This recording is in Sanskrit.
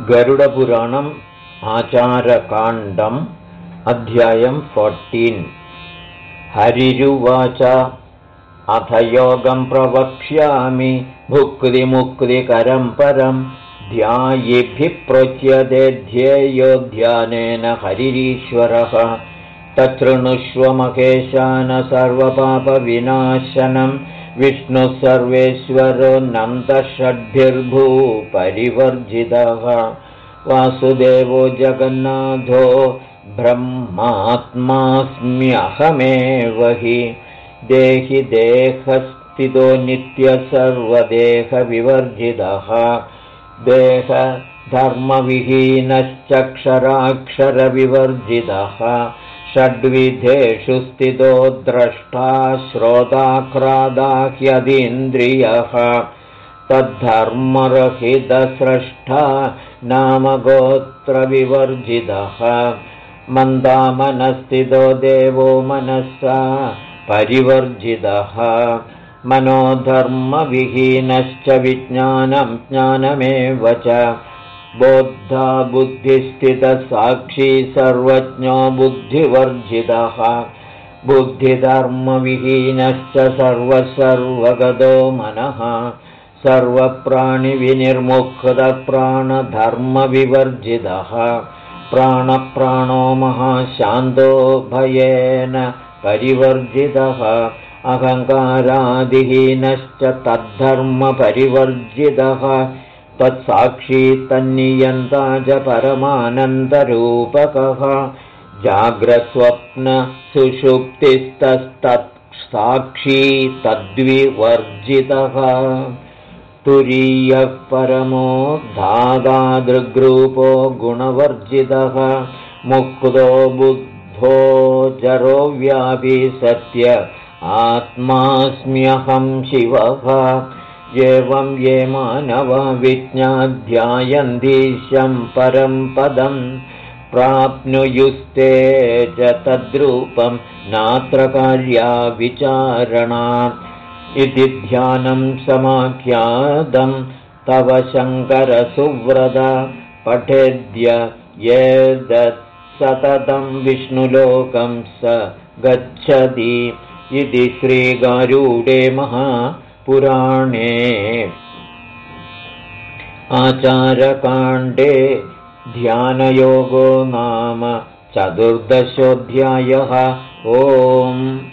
गरुडपुराणम् आचारकाण्डम् अध्यायम् फोर्टीन् हरिरुवाच अथ योगं प्रवक्ष्यामि भुक्तिमुक्तिकरं परं। ध्यायिभिः प्रोच्यते ध्येयो ध्यानेन हरिरीश्वरः। तच्छृणुष्व महेशान सर्वपापविनाशनम् विष्णुः सर्वेश्वरो नन्दषड्भिर्भूपरिवर्जितः। वासुदेवो जगन्नाथो ब्रह्मात्मास्म्यहमेव हि। देहि देहस्थितो नित्यसर्वदेहविवर्जितः। देहधर्मविहीनश्चक्षराक्षरविवर्जितः षड्विधेषु स्थितो द्रष्टा श्रोताक्रादाह्यदीन्द्रियः तद्धर्मरहितस्रष्टा नामगोत्रविवर्जितः। मन्दामनस्थितो देवो मनसा परिवर्जितः। मनोधर्मविहीनश्च विज्ञानं ज्ञानमेव च बोद्धा बुद्धिस्थितसाक्षी सर्वज्ञो बुद्धिवर्जितः। बुद्धिधर्मविहीनश्च सर्वसर्वगतो मनः। सर्वप्राणिविनिर्मुक्तप्राणधर्मविवर्जितः। प्राणप्राणो महाशान्तो भयेन परिवर्जितः। अहङ्कारादिहीनश्च तद्धर्मपरिवर्जितः तत्साक्षी तन्नियन्ता च परमानन्दरूपकः। जाग्रस्वप्नसुषुप्तिस्तत्साक्षी तद्विवर्जितः। तुरीयः परमो धागादृग्रूपो गुणवर्जितः। मुक्तो बुद्धो जरो व्यापी सत्य आत्मास्म्यहं शिवः एवं ये मानवविज्ञाध्यायन्तीशं परं पदं प्राप्नुयुस्ते च तद्रूपं नात्र कार्या विचारणा इति ध्यानं समाख्यादं तव शङ्करसुव्रत पठेद्य सततं विष्णुलोकं स गच्छति। इति श्रीगारूडे महा पुराणे। आचारकाण्डे ध्यानयोगो नाम चतुर्दशोऽध्यायः। ओम्